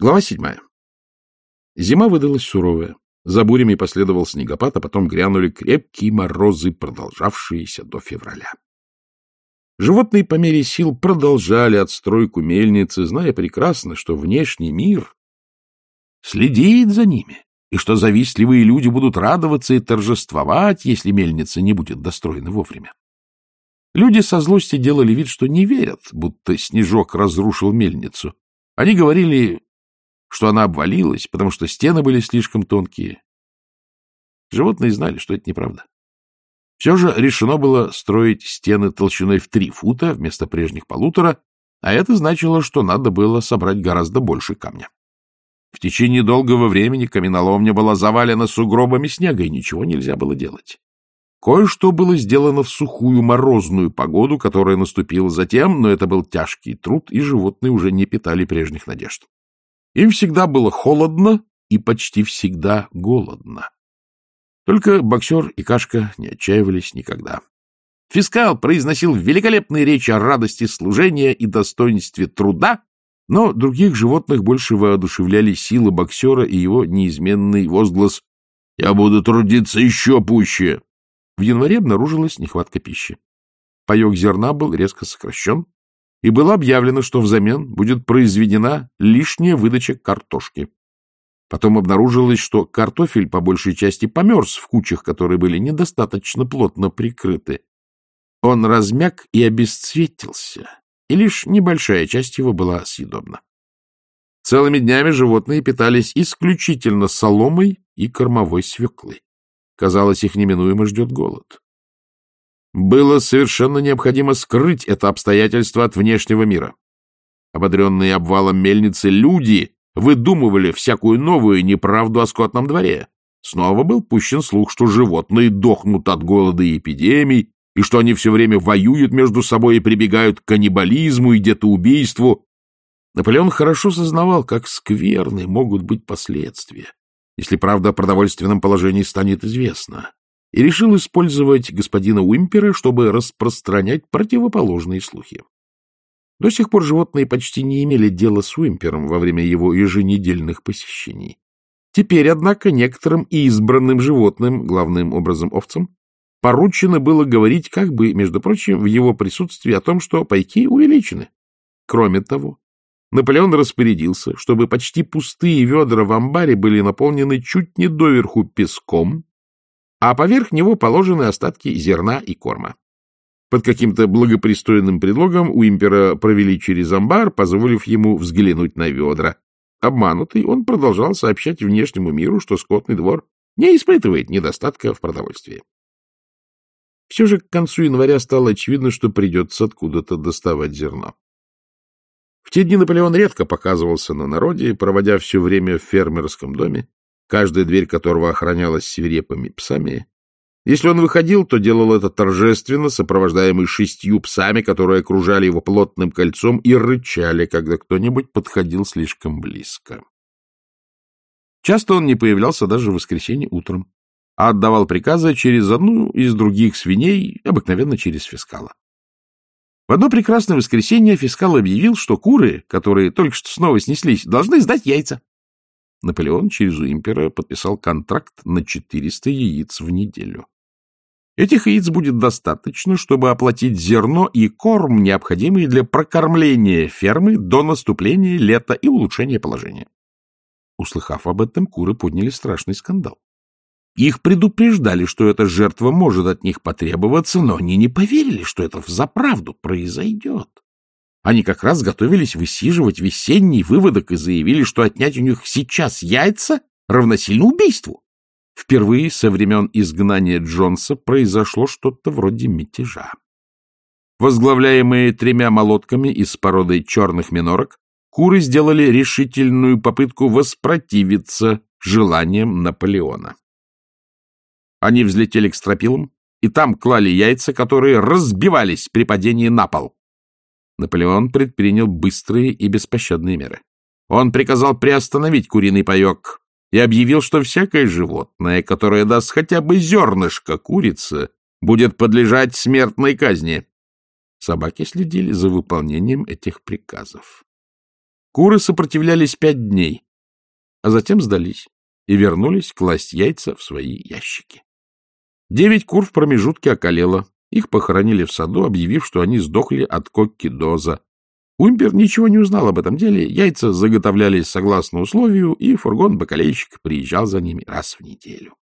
Глава седьмая. Зима выдалась суровая. За бурями последовал снегопад, а потом грянули крепкие морозы, продолжавшиеся до февраля. Животные по мере сил продолжали отстройку мельницы, зная прекрасно, что внешний мир следит за ними, и что завистливые люди будут радоваться и торжествовать, если мельница не будет достроена вовремя. Люди со злости делали вид, что не верят, будто снежок разрушил мельницу. Они говорили, что она обвалилась, потому что стены были слишком тонкие. Животные знали, что это неправда. Все же решено было строить стены толщиной в три фута вместо прежних полутора, а это значило, что надо было собрать гораздо больше камня. В течение долгого времени каменоломня была завалена сугробами снега, и ничего нельзя было делать. Кое-что было сделано в сухую морозную погоду, которая наступила затем, но это был тяжкий труд, и животные уже не питали прежних надежд. Им всегда было холодно и почти всегда голодно. Только боксер и Кашка не отчаивались никогда. Фискал произносил великолепные речи о радости служения и достоинстве труда, но других животных больше воодушевляли силы боксера и его неизменный возглас «Я буду трудиться еще пуще!» В январе обнаружилась нехватка пищи. Паек зерна был резко сокращен, и было объявлено, что взамен будет произведена лишняя выдача картошки. Потом обнаружилось, что картофель по большей части померз в кучах, которые были недостаточно плотно прикрыты. Он размяк и обесцветился, и лишь небольшая часть его была съедобна. Целыми днями животные питались исключительно соломой и кормовой свеклой. Казалось, их неминуемо ждет голод. Было совершенно необходимо скрыть это обстоятельство от внешнего мира. Ободренные обвалом мельницы люди выдумывали всякую новую неправду о скотном дворе. Снова был пущен слух, что животные дохнут от голода и эпидемий, и что они все время воюют между собой и прибегают к каннибализму и детоубийству. Наполеон хорошо сознавал, как скверны могут быть последствия, если правда о продовольственном положении станет известна, и решил использовать господина Уимпера, чтобы распространять противоположные слухи. До сих пор животные почти не имели дела с Уимпером во время его еженедельных посещений. Теперь, однако, некоторым избранным животным, главным образом овцам, поручено было говорить как бы, между прочим, в его присутствии о том, что пайки увеличены. Кроме того, Наполеон распорядился, чтобы почти пустые ведра в амбаре были наполнены чуть не доверху песком, а поверх него положены остатки зерна и корма. Под каким-то благопристойным предлогом Уимпера провели через амбар, позволив ему взглянуть на ведра. Обманутый, он продолжал сообщать внешнему миру, что скотный двор не испытывает недостатка в продовольствии. Все же к концу января стало очевидно, что придется откуда-то доставать зерно. В те дни Наполеон редко показывался на народе, проводя все время в фермерском доме, каждая дверь которого охранялась свирепыми псами. Если он выходил, то делал это торжественно, сопровождаемый шестью псами, которые окружали его плотным кольцом и рычали, когда кто-нибудь подходил слишком близко. Часто он не появлялся даже в воскресенье утром а отдавал приказы через одну из других свиней, обыкновенно через фискала. В одно прекрасное воскресенье фискал объявил, что куры, которые только что снова снеслись, должны сдать яйца. Наполеон через Уимпера подписал контракт на 400 яиц в неделю. Этих яиц будет достаточно, чтобы оплатить зерно и корм, необходимые для прокормления фермы до наступления лета и улучшения положения. Услыхав об этом, куры подняли страшный скандал. Их предупреждали, что эта жертва может от них потребоваться, но они не поверили, что это взаправду произойдет. Они как раз готовились высиживать весенний выводок и заявили, что отнять у них сейчас яйца равносильно убийству. Впервые со времен изгнания Джонса произошло что-то вроде мятежа. Возглавляемые тремя молотками из породы черных минорок, куры сделали решительную попытку воспротивиться желаниям Наполеона. Они взлетели к стропилам, и там клали яйца, которые разбивались при падении на пол. Наполеон предпринял быстрые и беспощадные меры. Он приказал приостановить куриный паек и объявил, что всякое животное, которое даст хотя бы зернышко курицы, будет подлежать смертной казни. Собаки следили за выполнением этих приказов. Куры сопротивлялись пять дней, а затем сдались и вернулись класть яйца в свои ящики. Девять кур в промежутке околело. Их похоронили в саду, объявив, что они сдохли от кокки-доза. Уимпер ничего не узнал об этом деле, яйца заготовлялись согласно условию, и фургон-бакалейщик приезжал за ними раз в неделю.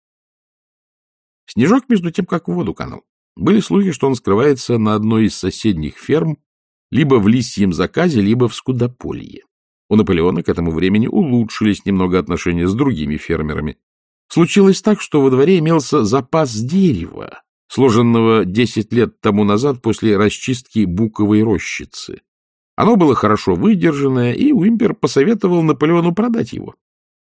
Снежок, между тем, как в воду канул. Были слухи, что он скрывается на одной из соседних ферм, либо в лисьем заказе, либо в скудополье. У Наполеона к этому времени улучшились немного отношения с другими фермерами. Случилось так, что во дворе имелся запас дерева, сложенного десять лет тому назад после расчистки буковой рощицы. Оно было хорошо выдержанное, и Уимпер посоветовал Наполеону продать его.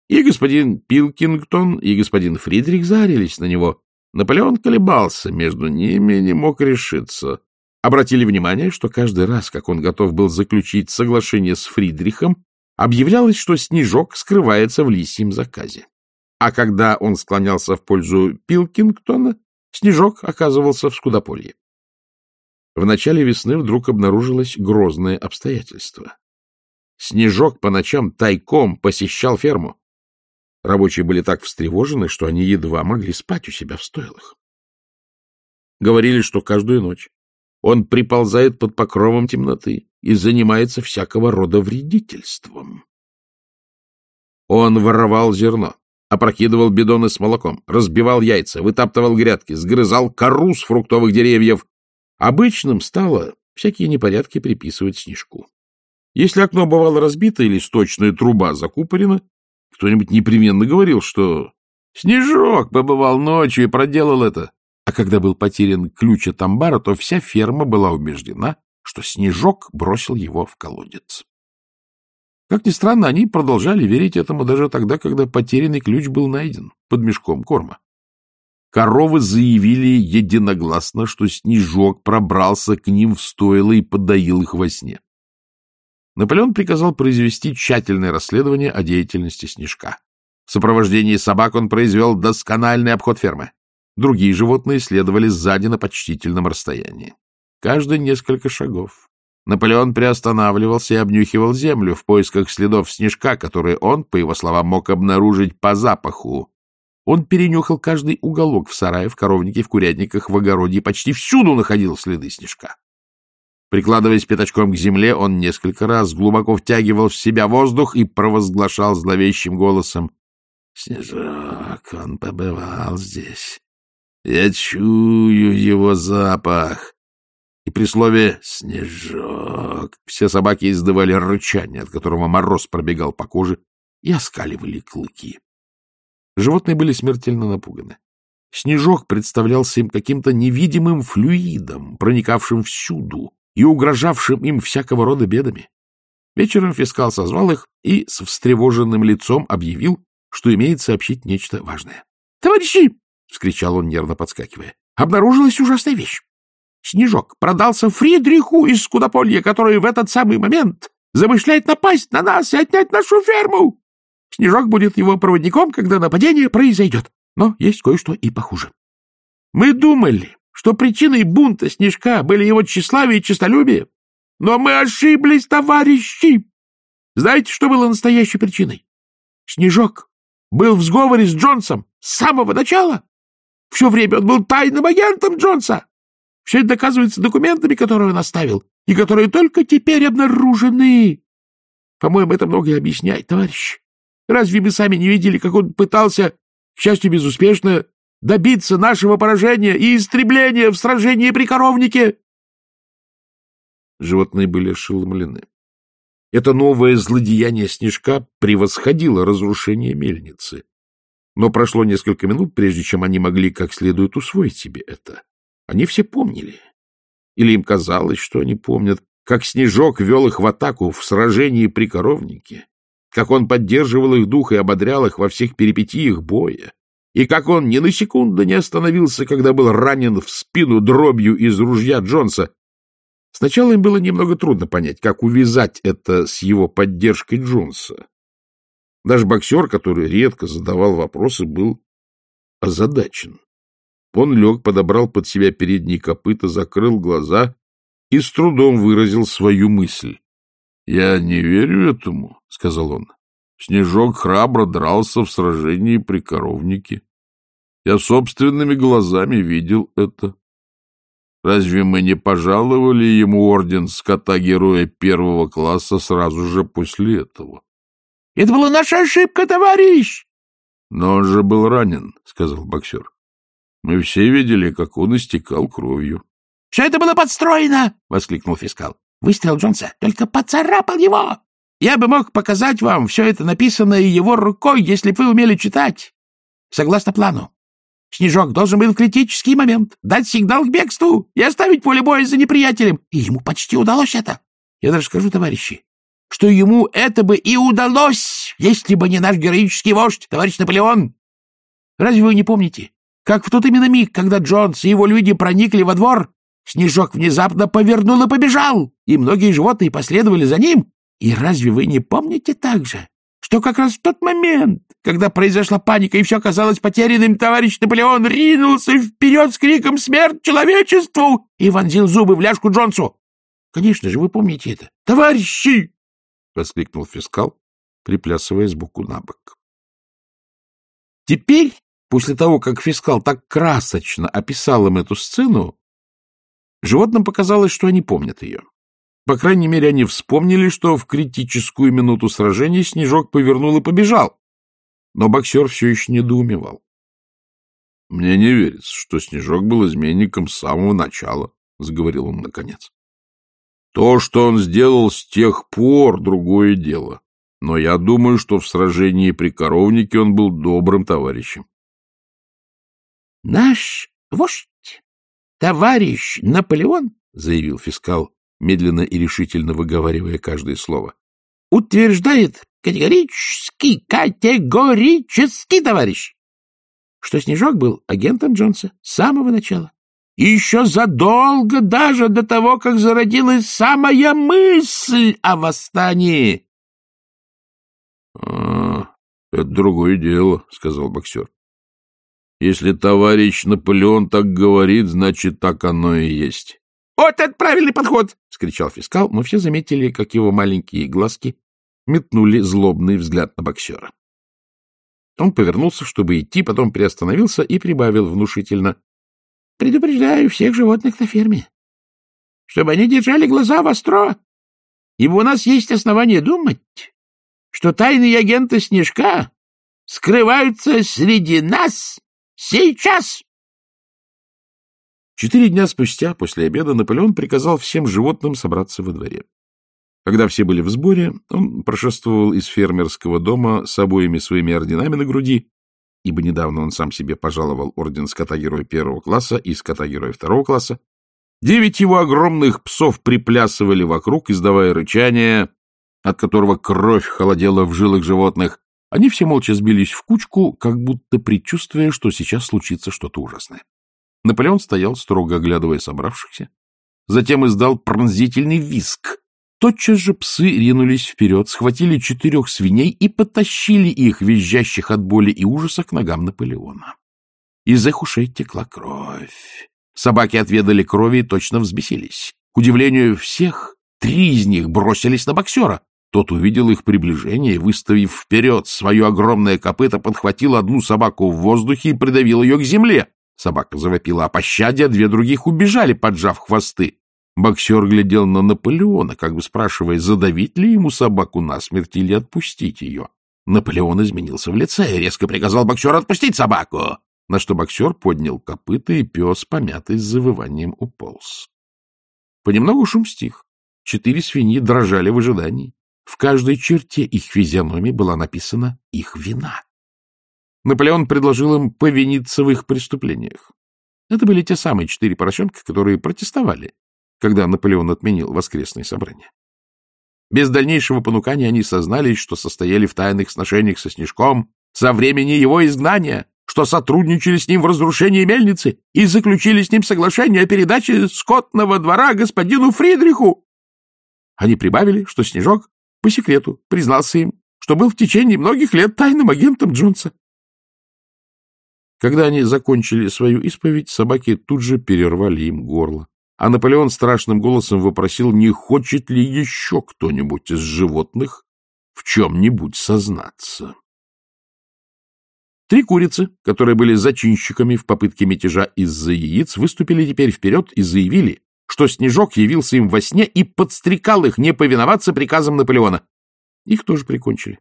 И господин Пилкингтон, и господин Фридрих зарились на него. Наполеон колебался между ними не мог решиться. Обратили внимание, что каждый раз, как он готов был заключить соглашение с Фридрихом, объявлялось, что Снежок скрывается в лисьем заказе. А когда он склонялся в пользу Пилкингтона, Снежок оказывался в Скудополье. В начале весны вдруг обнаружилось грозное обстоятельство. Снежок по ночам тайком посещал ферму. Рабочие были так встревожены, что они едва могли спать у себя в стойлах. Говорили, что каждую ночь он приползает под покровом темноты и занимается всякого рода вредительством. Он воровал зерно, опрокидывал бидоны с молоком, разбивал яйца, вытаптывал грядки, сгрызал кору с фруктовых деревьев, Обычным стало всякие непорядки приписывать снежку. Если окно бывало разбито или сточная труба закупорена, кто-нибудь непременно говорил, что «Снежок побывал ночью и проделал это». А когда был потерян ключ от амбара, то вся ферма была убеждена, что Снежок бросил его в колодец. Как ни странно, они продолжали верить этому даже тогда, когда потерянный ключ был найден под мешком корма. Коровы заявили единогласно, что Снежок пробрался к ним в стойло и подоил их во сне. Наполеон приказал произвести тщательное расследование о деятельности Снежка. В сопровождении собак он произвел доскональный обход фермы. Другие животные следовали сзади на почтительном расстоянии. Каждые несколько шагов Наполеон приостанавливался и обнюхивал землю в поисках следов снежка, которые он, по его словам, мог обнаружить по запаху. Он перенюхал каждый уголок в сарае, в коровнике, в курятниках, в огороде и почти всюду находил следы снежка. Прикладываясь пятачком к земле, он несколько раз глубоко втягивал в себя воздух и провозглашал зловещим голосом. — Снежок, он побывал здесь. Я чую его запах. И при слове «снежок» все собаки издавали рычание, от которого мороз пробегал по коже, и оскаливали клыки. Животные были смертельно напуганы. Снежок представлялся им каким-то невидимым флюидом, проникавшим всюду и угрожавшим им всякого рода бедами. Вечером фискал созвал их и с встревоженным лицом объявил, что имеет сообщить нечто важное. — Товарищи! — вскричал он, нервно подскакивая. — Обнаружилась ужасная вещь. Снежок продался Фридриху из Скудополья, который в этот самый момент замышляет напасть на нас и отнять нашу ферму. Снежок будет его проводником, когда нападение произойдет. Но есть кое-что и похуже. Мы думали, что причиной бунта Снежка были его тщеславие и честолюбие. Но мы ошиблись, товарищи! Знаете, что было настоящей причиной? Снежок был в сговоре с Джонсом с самого начала. Все время он был тайным агентом Джонса. Все это доказывается документами, которые он оставил, и которые только теперь обнаружены. По-моему, это многое объясняет, товарищ. Разве мы сами не видели, как он пытался, к счастью, безуспешно, добиться нашего поражения и истребления в сражении при коровнике? Животные были ошеломлены. Это новое злодеяние снежка превосходило разрушение мельницы. Но прошло несколько минут, прежде чем они могли как следует усвоить себе это. Они все помнили. Или им казалось, что они помнят, как Снежок вел их в атаку в сражении при коровнике, как он поддерживал их дух и ободрял их во всех перипетиях боя, и как он ни на секунду не остановился, когда был ранен в спину дробью из ружья Джонса. Сначала им было немного трудно понять, как увязать это с его поддержкой Джонса. Даже боксер, который редко задавал вопросы, был озадачен. Он лег, подобрал под себя передние копыта, закрыл глаза и с трудом выразил свою мысль. — Я не верю этому, — сказал он. Снежок храбро дрался в сражении при коровнике. Я собственными глазами видел это. Разве мы не пожаловали ему орден скота-героя первого класса сразу же после этого? — Это была наша ошибка, товарищ! — Но он же был ранен, — сказал боксер. Мы все видели, как он истекал кровью. — Все это было подстроено! — воскликнул фискал. — Выстрел Джонса только поцарапал его! Я бы мог показать вам все это написанное его рукой, если бы вы умели читать. Согласно плану, Снежок должен был в критический момент дать сигнал к бегству и оставить поле боя за неприятелем. И ему почти удалось это. Я даже скажу, товарищи, что ему это бы и удалось, если бы не наш героический вождь, товарищ Наполеон. Разве вы не помните, как в тот именно миг, когда Джонс и его люди проникли во двор, Снежок внезапно повернул и побежал, и многие животные последовали за ним? И разве вы не помните также, что как раз в тот момент, когда произошла паника и все казалось потерянным, товарищ Наполеон ринулся вперед с криком «Смерть человечеству!» и вонзил зубы в ляжку Джонсу. Конечно же, вы помните это. «Товарищи!» — воскликнул фискал, приплясывая сбоку на бок. Теперь, после того, как фискал так красочно описал им эту сцену, животным показалось, что они помнят ее. По крайней мере, они вспомнили, что в критическую минуту сражения Снежок повернул и побежал. Но боксер все еще недоумевал. — Мне не верится, что Снежок был изменником с самого начала, — заговорил он наконец. — То, что он сделал с тех пор, — другое дело. Но я думаю, что в сражении при Коровнике он был добрым товарищем. — Наш вождь, товарищ Наполеон, — заявил фискал, медленно и решительно выговаривая каждое слово, — утверждает категорически, категорически, товарищ, что Снежок был агентом Джонса с самого начала. И еще задолго даже до того, как зародилась самая мысль о восстании. — А, это другое дело, — сказал боксер. — Если товарищ Наполеон так говорит, значит, так оно и есть. «Вот это правильный подход!» — скричал фискал, но все заметили, как его маленькие глазки метнули злобный взгляд на боксера. Он повернулся, чтобы идти, потом приостановился и прибавил внушительно. — Предупреждаю всех животных на ферме, чтобы они держали глаза востро, ибо у нас есть основания думать, что тайные агенты Снежка скрываются среди нас сейчас. Четыре дня спустя, после обеда, Наполеон приказал всем животным собраться во дворе. Когда все были в сборе, он прошествовал из фермерского дома с обоими своими орденами на груди, ибо недавно он сам себе пожаловал орден скота-героя первого класса и скота-героя второго класса. Девять его огромных псов приплясывали вокруг, издавая рычание, от которого кровь холодела в жилах животных. Они все молча сбились в кучку, как будто предчувствуя, что сейчас случится что-то ужасное. Наполеон стоял, строго оглядывая собравшихся. Затем издал пронзительный виск. Тотчас же псы ринулись вперед, схватили четырех свиней и потащили их, визжащих от боли и ужаса, к ногам Наполеона. Из их ушей текла кровь. Собаки отведали крови и точно взбесились. К удивлению всех, три из них бросились на боксера. Тот увидел их приближение и, выставив вперед свое огромное копыто, подхватил одну собаку в воздухе и придавил ее к земле. Собака завопила о пощаде, а две других убежали, поджав хвосты. Боксер глядел на Наполеона, как бы спрашивая, задавить ли ему собаку насмерть или отпустить ее. Наполеон изменился в лице и резко приказал боксеру отпустить собаку, на что боксер поднял копыта, и пес, помятый с завыванием, уполз. Понемногу шум стих. Четыре свиньи дрожали в ожидании. В каждой черте их физиономии была написана их вина. Наполеон предложил им повиниться в их преступлениях. Это были те самые четыре поросенка, которые протестовали, когда Наполеон отменил воскресные собрания. Без дальнейшего понукания они сознались, что состояли в тайных сношениях со Снежком со времени его изгнания, что сотрудничали с ним в разрушении мельницы и заключили с ним соглашение о передаче скотного двора господину Фридриху. Они прибавили, что Снежок по секрету признался им, что был в течение многих лет тайным агентом Джонса. Когда они закончили свою исповедь, собаки тут же перервали им горло. а Наполеон страшным голосом вопросил, не хочет ли еще кто-нибудь из животных в чем-нибудь сознаться. Три курицы, которые были зачинщиками в попытке мятежа из-за яиц, выступили теперь вперед и заявили, что Снежок явился им во сне и подстрекал их не повиноваться приказам Наполеона. Их тоже прикончили.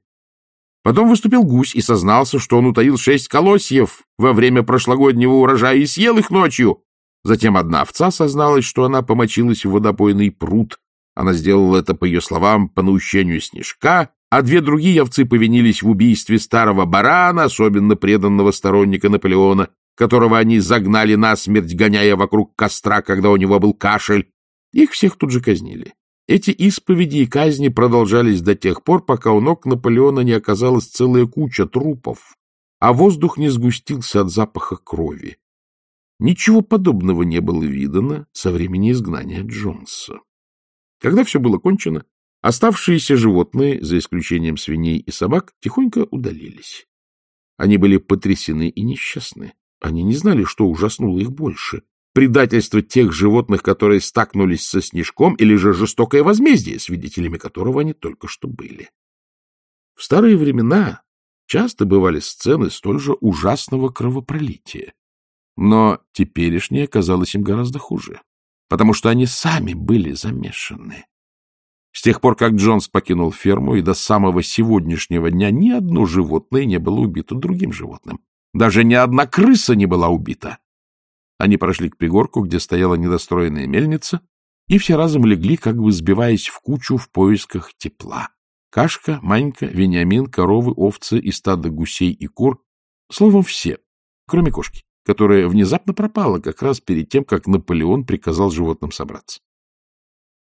Потом выступил гусь и сознался, что он утаил шесть колосьев во время прошлогоднего урожая и съел их ночью. Затем одна овца созналась, что она помочилась в водопойный пруд. Она сделала это, по ее словам, по наущению Снежка, а две другие овцы повинились в убийстве старого барана, особенно преданного сторонника Наполеона, которого они загнали насмерть, гоняя вокруг костра, когда у него был кашель. Их всех тут же казнили. Эти исповеди и казни продолжались до тех пор, пока у ног Наполеона не оказалась целая куча трупов, а воздух не сгустился от запаха крови. Ничего подобного не было видано со времени изгнания Джонса. Когда все было кончено, оставшиеся животные, за исключением свиней и собак, тихонько удалились. Они были потрясены и несчастны. Они не знали, что ужаснуло их больше. Предательство тех животных, которые стакнулись со снежком, или же жестокое возмездие, свидетелями которого они только что были. В старые времена часто бывали сцены столь же ужасного кровопролития. Но теперешнее казалось им гораздо хуже, потому что они сами были замешаны. С тех пор, как Джонс покинул ферму, и до самого сегодняшнего дня ни одно животное не было убито другим животным. Даже ни одна крыса не была убита. Они прошли к пригорку, где стояла недостроенная мельница, и все разом легли, как бы сбиваясь в кучу в поисках тепла. Кашка, Манька, Вениамин, коровы, овцы и стадо гусей и кур. Словом, все, кроме кошки, которая внезапно пропала как раз перед тем, как Наполеон приказал животным собраться.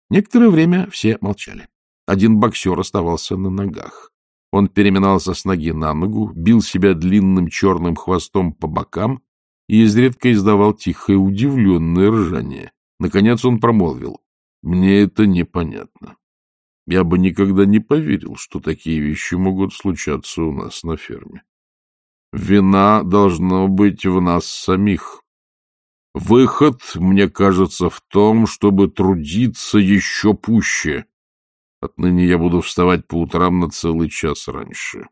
Некоторое время все молчали. Один боксер оставался на ногах. Он переминался с ноги на ногу, бил себя длинным черным хвостом по бокам и изредка издавал тихое удивленное ржание. Наконец он промолвил. «Мне это непонятно. Я бы никогда не поверил, что такие вещи могут случаться у нас на ферме. Вина должна быть в нас самих. Выход, мне кажется, в том, чтобы трудиться еще пуще, Отныне я буду вставать по утрам на целый час раньше.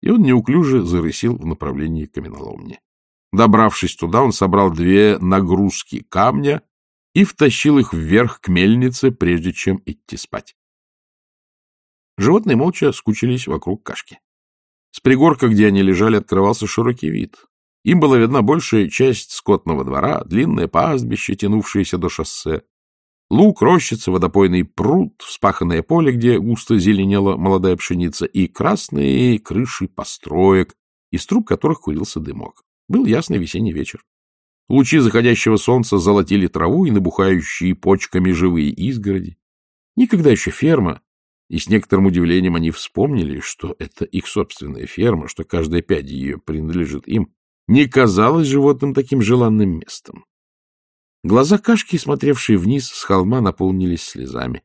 И он неуклюже зарысил в направлении каменоломни. Добравшись туда, он собрал две нагрузки камня и втащил их вверх к мельнице, прежде чем идти спать. Животные молча скучились вокруг кашки. С пригорка, где они лежали, открывался широкий вид. Им была видна большая часть скотного двора, длинное пастбище, тянувшееся до шоссе, Лук, рощица, водопойный пруд, вспаханное поле, где густо зеленела молодая пшеница, и красные крыши построек, из труб которых курился дымок. Был ясный весенний вечер. Лучи заходящего солнца золотили траву и набухающие почками живые изгороди. Никогда еще ферма, и с некоторым удивлением они вспомнили, что это их собственная ферма, что каждая пядь ее принадлежит им, не казалась животным таким желанным местом. Глаза Кашки, смотревшие вниз с холма, наполнились слезами.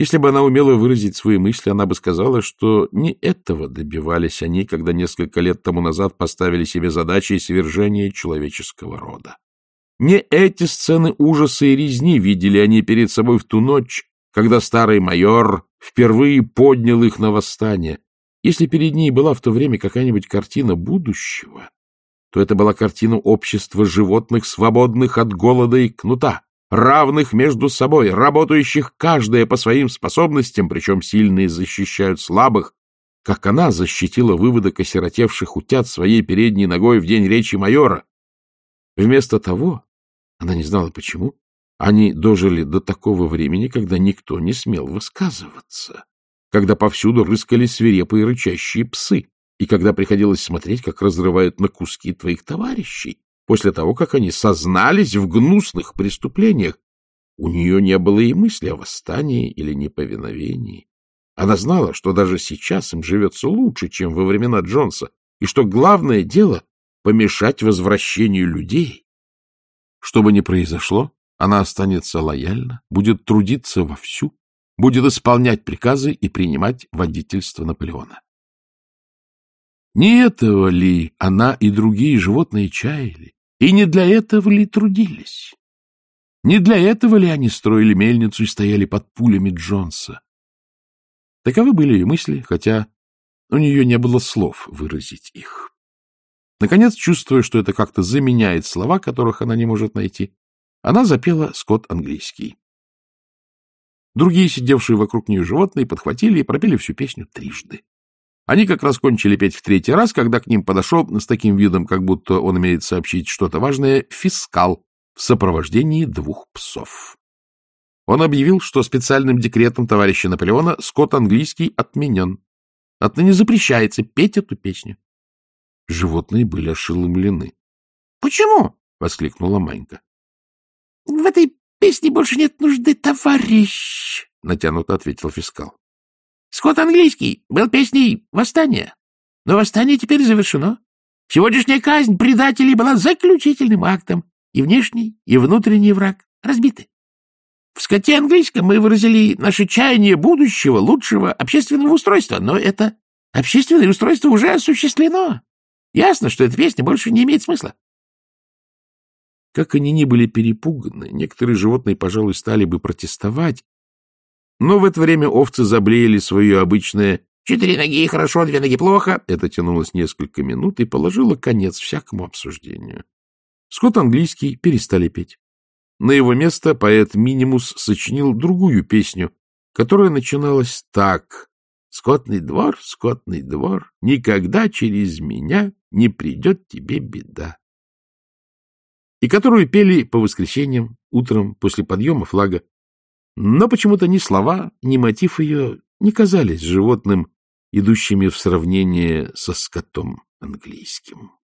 Если бы она умела выразить свои мысли, она бы сказала, что не этого добивались они, когда несколько лет тому назад поставили себе задачей свержения человеческого рода. Не эти сцены ужаса и резни видели они перед собой в ту ночь, когда старый майор впервые поднял их на восстание. Если перед ней была в то время какая-нибудь картина будущего, то это была картина общества животных, свободных от голода и кнута, равных между собой, работающих каждая по своим способностям, причем сильные защищают слабых, как она защитила выводок осиротевших утят своей передней ногой в день речи майора. Вместо того, она не знала почему, они дожили до такого времени, когда никто не смел высказываться, когда повсюду рыскали свирепые рычащие псы, и когда приходилось смотреть, как разрывают на куски твоих товарищей, после того, как они сознались в гнусных преступлениях, у нее не было и мысли о восстании или неповиновении. Она знала, что даже сейчас им живется лучше, чем во времена Джонса, и что главное дело — помешать возвращению людей. Что бы ни произошло, она останется лояльна, будет трудиться вовсю, будет исполнять приказы и принимать водительство Наполеона. Не этого ли она и другие животные чаяли? И не для этого ли трудились? Не для этого ли они строили мельницу и стояли под пулями Джонса? Таковы были ее мысли, хотя у нее не было слов выразить их. Наконец, чувствуя, что это как-то заменяет слова, которых она не может найти, она запела скот английский. Другие, сидевшие вокруг нее животные, подхватили и пропели всю песню трижды. Они как раз кончили петь в третий раз, когда к ним подошел с таким видом, как будто он имеет сообщить что-то важное, фискал в сопровождении двух псов. Он объявил, что специальным декретом товарища Наполеона скот английский отменен. Отныне запрещается петь эту песню. Животные были ошеломлены. — Почему? — воскликнула Манька. — В этой песне больше нет нужды, товарищ, — натянуто ответил фискал. — Скот английский был песней восстания, но восстание теперь завершено. Сегодняшняя казнь предателей была заключительным актом, и внешний, и внутренний враг разбиты. В скоте английском мы выразили наше чаяние будущего, лучшего общественного устройства, но это общественное устройство уже осуществлено. Ясно, что эта песня больше не имеет смысла. Как они ни были перепуганы, некоторые животные, пожалуй, стали бы протестовать, но в это время овцы заблеяли свое обычное «четыре ноги хорошо, две ноги плохо». Это тянулось несколько минут и положило конец всякому обсуждению. Скот английский перестали петь. На его место поэт Минимус сочинил другую песню, которая начиналась так Скотный двор, скотный двор, никогда через меня не придет тебе беда. И которую пели по воскресеньям, утром, после подъема флага. Но почему-то ни слова, ни мотив ее не казались животным, идущими в сравнение со скотом английским.